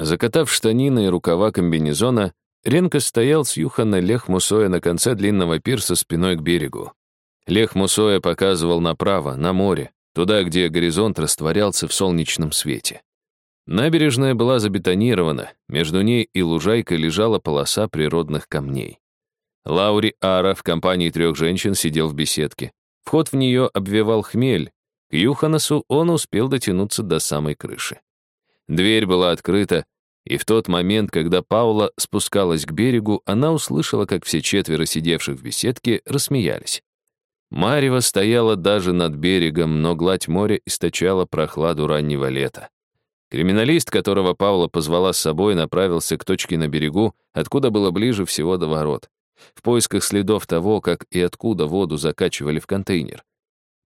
Закатав штанины и рукава комбинезона, Ренко стоял с Юхана Лех Мусоя на конце длинного пирса спиной к берегу. Лех Мусоя показывал направо, на море, туда, где горизонт растворялся в солнечном свете. Набережная была забетонирована, между ней и лужайкой лежала полоса природных камней. Лаури Ара в компании трех женщин сидел в беседке. Вход в нее обвивал хмель. К Юханасу он успел дотянуться до самой крыши. Дверь была открыта, и в тот момент, когда Паула спускалась к берегу, она услышала, как все четверо сидевших в беседке рассмеялись. Марева стояла даже над берегом, но гладь моря источала прохладу раннего лета. Криминалист, которого Паула позвала с собой, направился к точке на берегу, откуда было ближе всего до ворот, в поисках следов того, как и откуда воду закачивали в контейнер.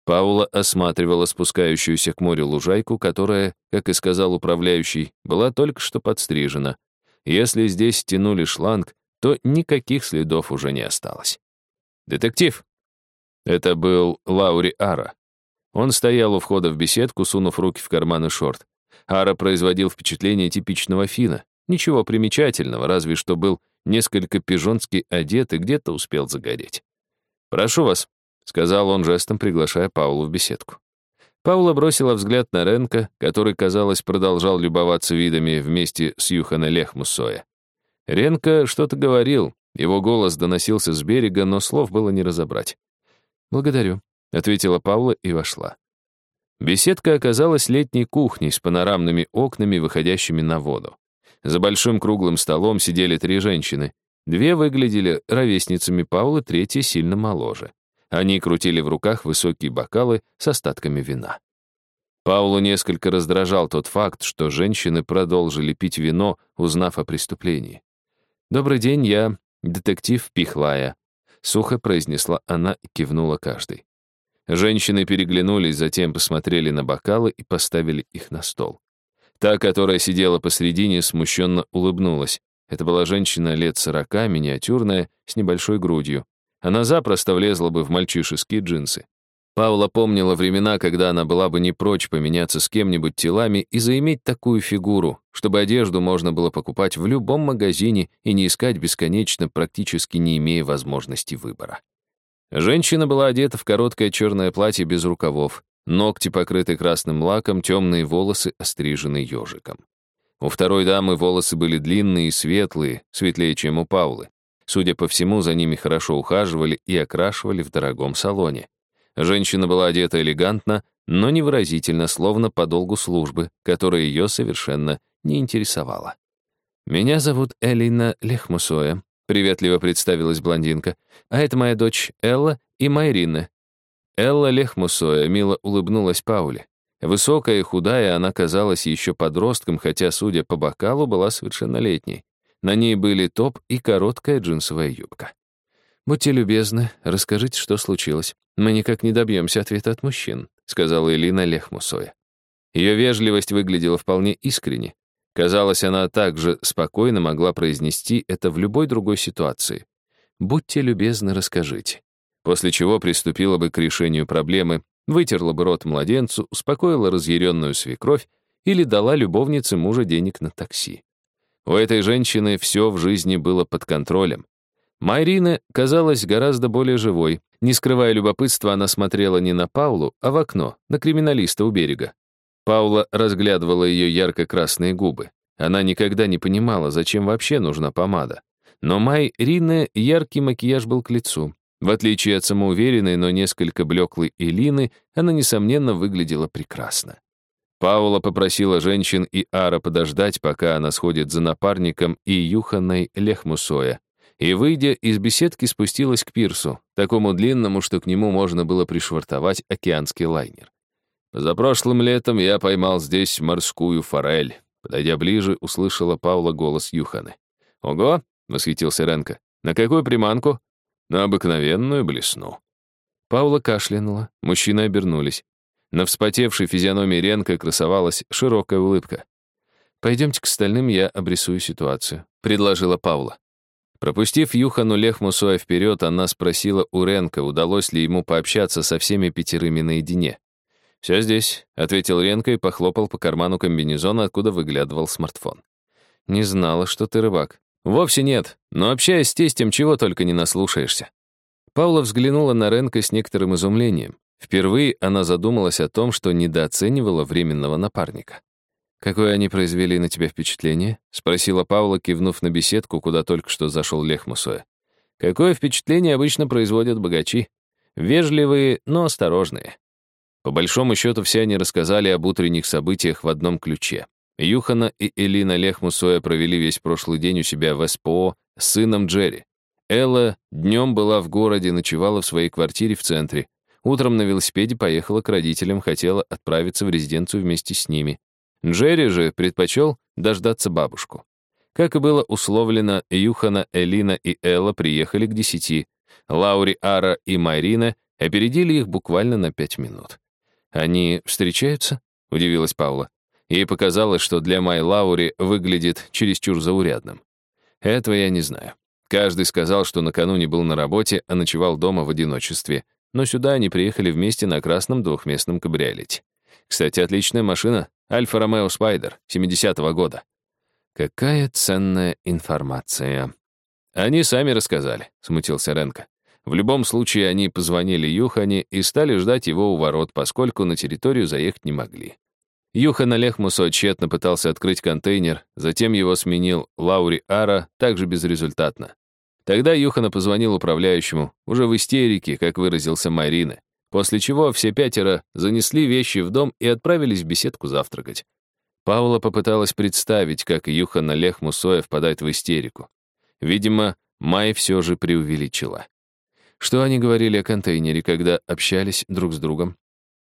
Паула осматривала спускающуюся к морю лужайку, которая, как и сказал управляющий, была только что подстрижена. Если здесь тянули шланг, то никаких следов уже не осталось. «Детектив!» Это был Лаури Ара. Он стоял у входа в беседку, сунув руки в карманы шорт. Ара производил впечатление типичного фина. Ничего примечательного, разве что был несколько пижонски одет и где-то успел загореть. «Прошу вас», — сказал он жестом, приглашая Паулу в беседку. Паула бросила взгляд на Ренка, который, казалось, продолжал любоваться видами вместе с Юхана Лехмусоя. Ренка что-то говорил, его голос доносился с берега, но слов было не разобрать. «Благодарю», — ответила Паула и вошла. Беседка оказалась летней кухней с панорамными окнами, выходящими на воду. За большим круглым столом сидели три женщины. Две выглядели ровесницами Паулы, третья сильно моложе. Они крутили в руках высокие бокалы с остатками вина. Паулу несколько раздражал тот факт, что женщины продолжили пить вино, узнав о преступлении. «Добрый день, я детектив Пихлая», — сухо произнесла она и кивнула каждой. Женщины переглянулись, затем посмотрели на бокалы и поставили их на стол. Та, которая сидела посредине, смущенно улыбнулась. Это была женщина лет сорока, миниатюрная, с небольшой грудью. Она запросто влезла бы в мальчишеские джинсы. Паула помнила времена, когда она была бы не прочь поменяться с кем-нибудь телами и заиметь такую фигуру, чтобы одежду можно было покупать в любом магазине и не искать бесконечно, практически не имея возможности выбора. Женщина была одета в короткое черное платье без рукавов, ногти покрыты красным лаком, темные волосы острижены ежиком. У второй дамы волосы были длинные и светлые, светлее, чем у Паулы. Судя по всему, за ними хорошо ухаживали и окрашивали в дорогом салоне. Женщина была одета элегантно, но невыразительно, словно по долгу службы, которая ее совершенно не интересовала. «Меня зовут Элина Лехмусоя», — приветливо представилась блондинка, «а это моя дочь Элла и Майрина». Элла Лехмусоя мило улыбнулась Пауле. Высокая и худая, она казалась еще подростком, хотя, судя по бокалу, была совершеннолетней. На ней были топ и короткая джинсовая юбка. «Будьте любезны, расскажите, что случилось. Мы никак не добьемся ответа от мужчин», сказала Элина Лехмусоя. Ее вежливость выглядела вполне искренне. Казалось, она также спокойно могла произнести это в любой другой ситуации. «Будьте любезны, расскажите». После чего приступила бы к решению проблемы, вытерла бы рот младенцу, успокоила разъяренную свекровь или дала любовнице мужа денег на такси. У этой женщины все в жизни было под контролем. Майрина казалась гораздо более живой. Не скрывая любопытства, она смотрела не на Паулу, а в окно, на криминалиста у берега. Паула разглядывала ее ярко-красные губы. Она никогда не понимала, зачем вообще нужна помада. Но Майрине яркий макияж был к лицу. В отличие от самоуверенной, но несколько блеклой Элины, она, несомненно, выглядела прекрасно. Паула попросила женщин и Ара подождать, пока она сходит за напарником и Юханой Лехмусоя, и, выйдя из беседки, спустилась к пирсу, такому длинному, что к нему можно было пришвартовать океанский лайнер. «Позапрошлым летом я поймал здесь морскую форель». Подойдя ближе, услышала Паула голос Юханы. «Ого!» — восхитился Ренко. «На какую приманку?» «На обыкновенную блесну». Паула кашлянула, мужчины обернулись. На вспотевшей физиономии Ренка красовалась широкая улыбка. «Пойдемте к остальным, я обрисую ситуацию», — предложила Паула. Пропустив Юхану Лехмусуя вперед, она спросила у Ренка, удалось ли ему пообщаться со всеми пятерыми наедине. «Все здесь», — ответил Ренка и похлопал по карману комбинезона, откуда выглядывал смартфон. Не знала, что ты рыбак. Вовсе нет, но общаясь с тестем, чего только не наслушаешься. Паула взглянула на Ренка с некоторым изумлением. Впервые она задумалась о том, что недооценивала временного напарника. «Какое они произвели на тебя впечатление?» — спросила Паула, кивнув на беседку, куда только что зашел Лех. «Какое впечатление обычно производят богачи? Вежливые, но осторожные». По большому счету, все они рассказали об утренних событиях в одном ключе. Юхана и Элина Лехмусоя провели весь прошлый день у себя в СПО с сыном Джерри. Элла днем была в городе, ночевала в своей квартире в центре. Утром на велосипеде поехала к родителям, хотела отправиться в резиденцию вместе с ними. Джерри же предпочел дождаться бабушку. Как и было условлено, Юхана, Элина и Элла приехали к десяти. Лаури, Ара и Марина опередили их буквально на пять минут. «Они встречаются?» — удивилась Паула. Ей показалось, что для Май Лаури выглядит чересчур заурядным. Этого я не знаю. Каждый сказал, что накануне был на работе, а ночевал дома в одиночестве. Но сюда они приехали вместе на красном двухместном кабриолете. Кстати, отличная машина. Альфа Ромео Спайдер, 70-го года. Какая ценная информация. Они сами рассказали, смутился Ренко. В любом случае, они позвонили Юхане и стали ждать его у ворот, поскольку на территорию заехать не могли. Юхан Олег Мусо пытался открыть контейнер, затем его сменил Лаури Ара, также безрезультатно. Тогда Юхана позвонил управляющему, уже в истерике, как выразился Марина, после чего все пятеро занесли вещи в дом и отправились в беседку завтракать. Паула попыталась представить, как Юхан Олег Мусоя впадает в истерику. Видимо, Май все же преувеличила. Что они говорили о контейнере, когда общались друг с другом?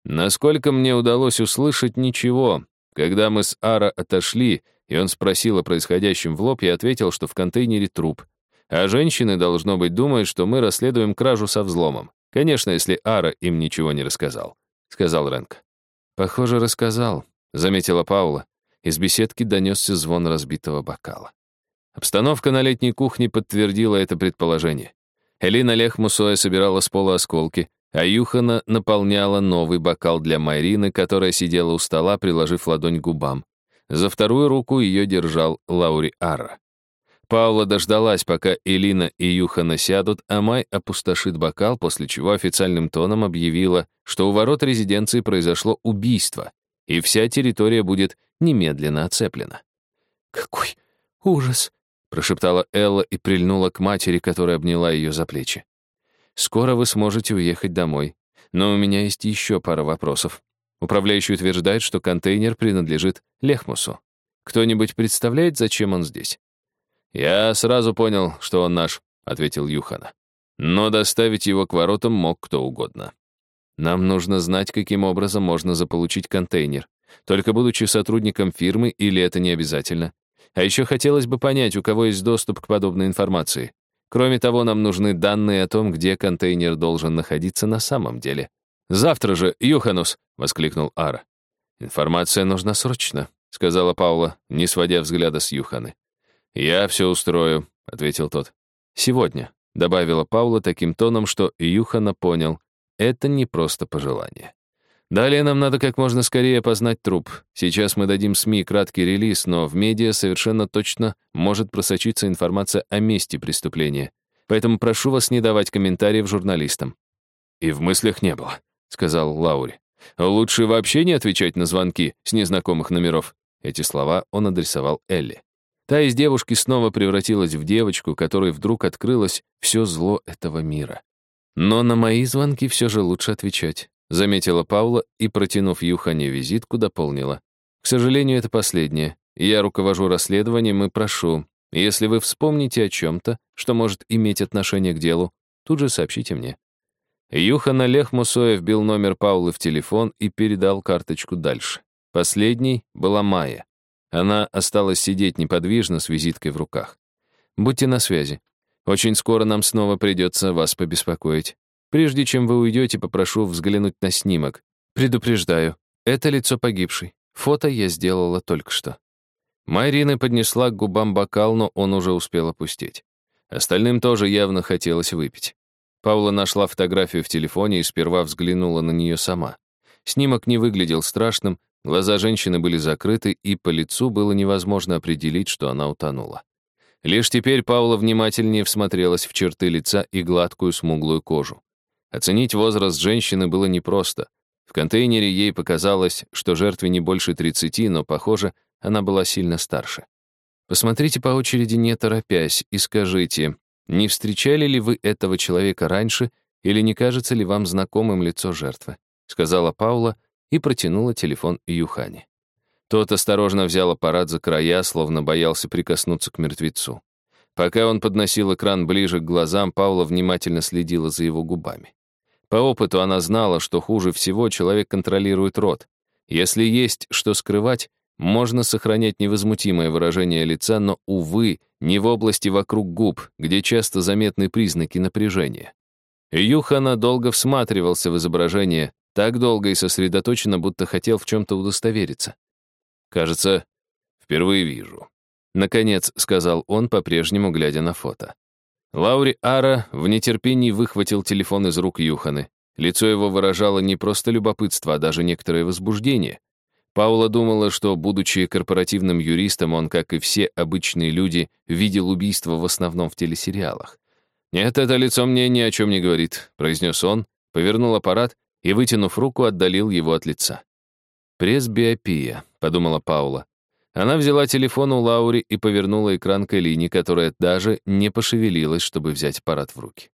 Насколько мне удалось услышать, ничего. Когда мы с Ара отошли, и он спросил о происходящем в лоб, я ответил, что в контейнере труп. А женщины, должно быть, думают, что мы расследуем кражу со взломом. Конечно, если Ара им ничего не рассказал», — сказал Рэнк. «Похоже, рассказал», — заметила Паула. Из беседки донесся звон разбитого бокала. Обстановка на летней кухне подтвердила это предположение. Элина Лехмусоя собирала с пола осколки, а Юхана наполняла новый бокал для Майрины, которая сидела у стола, приложив ладонь к губам. За вторую руку ее держал Лаури Ара. Паула дождалась, пока Элина и Юхана сядут, а Май опустошит бокал, после чего официальным тоном объявила, что у ворот резиденции произошло убийство, и вся территория будет немедленно оцеплена. «Какой ужас!» — прошептала Элла и прильнула к матери, которая обняла ее за плечи. «Скоро вы сможете уехать домой. Но у меня есть еще пара вопросов. Управляющий утверждает, что контейнер принадлежит Лехмусу. Кто-нибудь представляет, зачем он здесь?» «Я сразу понял, что он наш», — ответил Юхана. «Но доставить его к воротам мог кто угодно. Нам нужно знать, каким образом можно заполучить контейнер. Только будучи сотрудником фирмы или это не обязательно. А еще хотелось бы понять, у кого есть доступ к подобной информации. Кроме того, нам нужны данные о том, где контейнер должен находиться на самом деле. «Завтра же, Юханус!» — воскликнул Ара. «Информация нужна срочно», — сказала Паула, не сводя взгляда с Юханы. «Я все устрою», — ответил тот. «Сегодня», — добавила Паула таким тоном, что Юхана понял, это не просто пожелание. Далее нам надо как можно скорее опознать труп. Сейчас мы дадим СМИ краткий релиз, но в медиа совершенно точно может просочиться информация о месте преступления. Поэтому прошу вас не давать комментариев журналистам. «И в мыслях не было», — сказал Лаури. «Лучше вообще не отвечать на звонки с незнакомых номеров». Эти слова он адресовал Элли. Та из девушки снова превратилась в девочку, которой вдруг открылось все зло этого мира. Но на мои звонки все же лучше отвечать, заметила Паула и, протянув Юхане визитку, дополнила. К сожалению, это последнее. Я руковожу расследованием и прошу, если вы вспомните о чем-то, что может иметь отношение к делу, тут же сообщите мне. Юхан Олег Мусоев вбил номер Паулы в телефон и передал карточку дальше. Последней была Майя. Она осталась сидеть неподвижно с визиткой в руках. «Будьте на связи. Очень скоро нам снова придется вас побеспокоить. Прежде чем вы уйдете, попрошу взглянуть на снимок. Предупреждаю, это лицо погибшей. Фото я сделала только что». Майрина поднесла к губам бокал, но он уже успел опустить. Остальным тоже явно хотелось выпить. Паула нашла фотографию в телефоне и сперва взглянула на нее сама. Снимок не выглядел страшным, Глаза женщины были закрыты, и по лицу было невозможно определить, что она утонула. Лишь теперь Паула внимательнее всмотрелась в черты лица и гладкую смуглую кожу. Оценить возраст женщины было непросто. В контейнере ей показалось, что жертве не больше 30, но, похоже, она была сильно старше. Посмотрите по очереди, не торопясь, и скажите, не встречали ли вы этого человека раньше или не кажется ли вам знакомым лицо жертвы? Сказала Паула и протянула телефон Юхане. Тот осторожно взял аппарат за края, словно боялся прикоснуться к мертвецу. Пока он подносил экран ближе к глазам, Паула внимательно следила за его губами. По опыту она знала, что хуже всего человек контролирует рот. Если есть что скрывать, можно сохранять невозмутимое выражение лица, но, увы, не в области вокруг губ, где часто заметны признаки напряжения. Юхана долго всматривался в изображение, так долго и сосредоточенно, будто хотел в чем-то удостовериться. «Кажется, впервые вижу», — наконец сказал он, по-прежнему глядя на фото. Лаури Ара в нетерпении выхватил телефон из рук Юханы. Лицо его выражало не просто любопытство, а даже некоторое возбуждение. Паула думала, что, будучи корпоративным юристом, он, как и все обычные люди, видел убийство в основном в телесериалах. «Нет, это лицо мне ни о чем не говорит», — произнес он, повернул аппарат и, вытянув руку, отдалил его от лица. «Пресбиопия», — подумала Паула. Она взяла телефон у Лаури и повернула экран к Элине, которая даже не пошевелилась, чтобы взять аппарат в руки.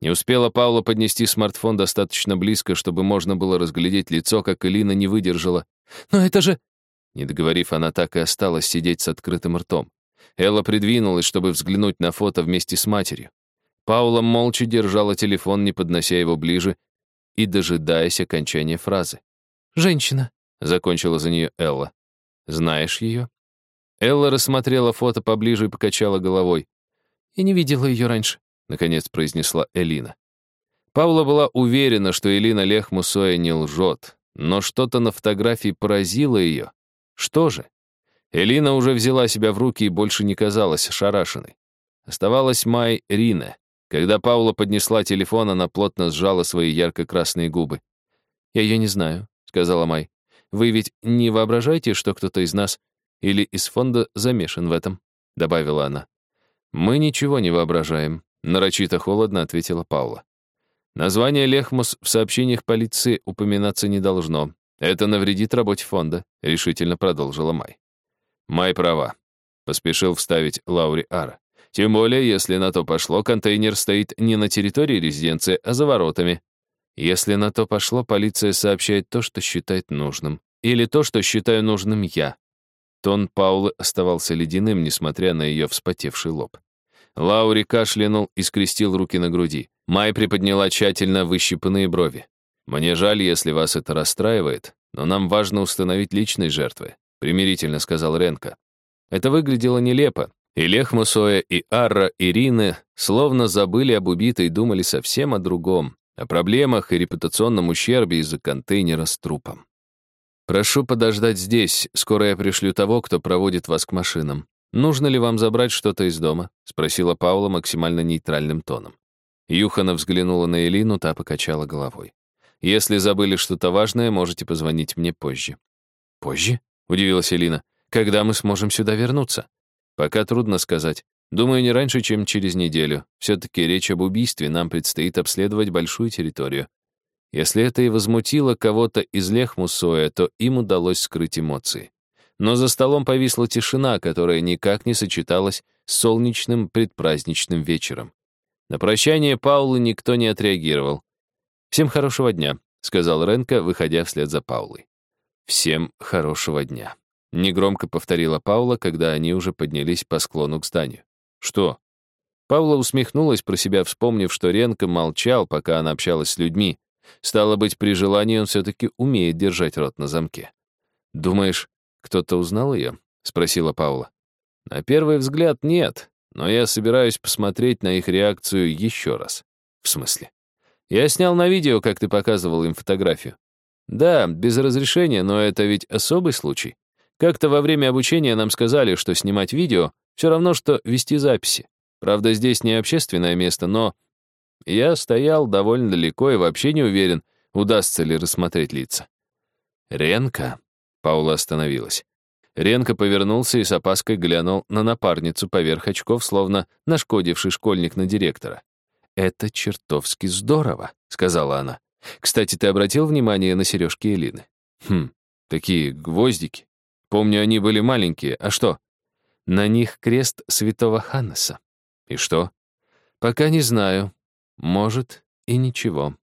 Не успела Паула поднести смартфон достаточно близко, чтобы можно было разглядеть лицо, как Элина не выдержала. «Но это же...» Не договорив, она так и осталась сидеть с открытым ртом. Элла придвинулась, чтобы взглянуть на фото вместе с матерью. Паула молча держала телефон, не поднося его ближе и дожидаясь окончания фразы. «Женщина», — закончила за нее Элла. «Знаешь ее?» Элла рассмотрела фото поближе и покачала головой. «Я не видела ее раньше», — наконец произнесла Элина. Паула была уверена, что Элина Лехмусоя не лжет, но что-то на фотографии поразило ее. Что же? Элина уже взяла себя в руки и больше не казалась шарашенной. Оставалась Май Рина. Когда Паула поднесла телефон, она плотно сжала свои ярко-красные губы. «Я ее не знаю», — сказала Май. «Вы ведь не воображаете, что кто-то из нас или из фонда замешан в этом?» — добавила она. «Мы ничего не воображаем», — нарочито холодно ответила Паула. «Название Лехмус в сообщениях полиции упоминаться не должно. Это навредит работе фонда», — решительно продолжила Май. «Май права», — поспешил вставить Лаури Ара. Тем более, если на то пошло, контейнер стоит не на территории резиденции, а за воротами. Если на то пошло, полиция сообщает то, что считает нужным. Или то, что считаю нужным я. Тон Паулы оставался ледяным, несмотря на ее вспотевший лоб. Лаури кашлянул и скрестил руки на груди. Май приподняла тщательно выщипанные брови. «Мне жаль, если вас это расстраивает, но нам важно установить личность жертвы», примирительно сказал Ренко. Это выглядело нелепо, и Лех Мусоя, и Арра, и Рины словно забыли об убитой и думали совсем о другом, о проблемах и репутационном ущербе из-за контейнера с трупом. «Прошу подождать здесь, скоро я пришлю того, кто проводит вас к машинам. Нужно ли вам забрать что-то из дома?» — спросила Паула максимально нейтральным тоном. Юхана взглянула на Элину, та покачала головой. «Если забыли что-то важное, можете позвонить мне позже». «Позже?» — удивилась Элина. «Когда мы сможем сюда вернуться?» Пока трудно сказать. Думаю, не раньше, чем через неделю. Все-таки речь об убийстве, нам предстоит обследовать большую территорию. Если это и возмутило кого-то из Лехмусоя, то им удалось скрыть эмоции. Но за столом повисла тишина, которая никак не сочеталась с солнечным предпраздничным вечером. На прощание Паулы никто не отреагировал. «Всем хорошего дня», — сказал Ренко, выходя вслед за Паулой. «Всем хорошего дня». Негромко повторила Паула, когда они уже поднялись по склону к зданию. «Что?» Паула усмехнулась про себя, вспомнив, что Ренко молчал, пока она общалась с людьми. Стало быть, при желании он все-таки умеет держать рот на замке. «Думаешь, кто-то узнал ее?» — спросила Паула. «На первый взгляд нет, но я собираюсь посмотреть на их реакцию еще раз». «В смысле?» «Я снял на видео, как ты показывал им фотографию». «Да, без разрешения, но это ведь особый случай. Как-то во время обучения нам сказали, что снимать видео все равно, что вести записи. Правда, здесь не общественное место, но я стоял довольно далеко и вообще не уверен, удастся ли рассмотреть лица. «Ренка», Паула остановилась. Ренко повернулся и с опаской глянул на напарницу поверх очков, словно нашкодивший школьник на директора. «Это чертовски здорово», — сказала она. «Кстати, ты обратил внимание на сережки Элины?» «Хм, такие гвоздики. Помню, они были маленькие. А что?» «На них крест святого Ханнеса». «И что?» «Пока не знаю. Может, и ничего».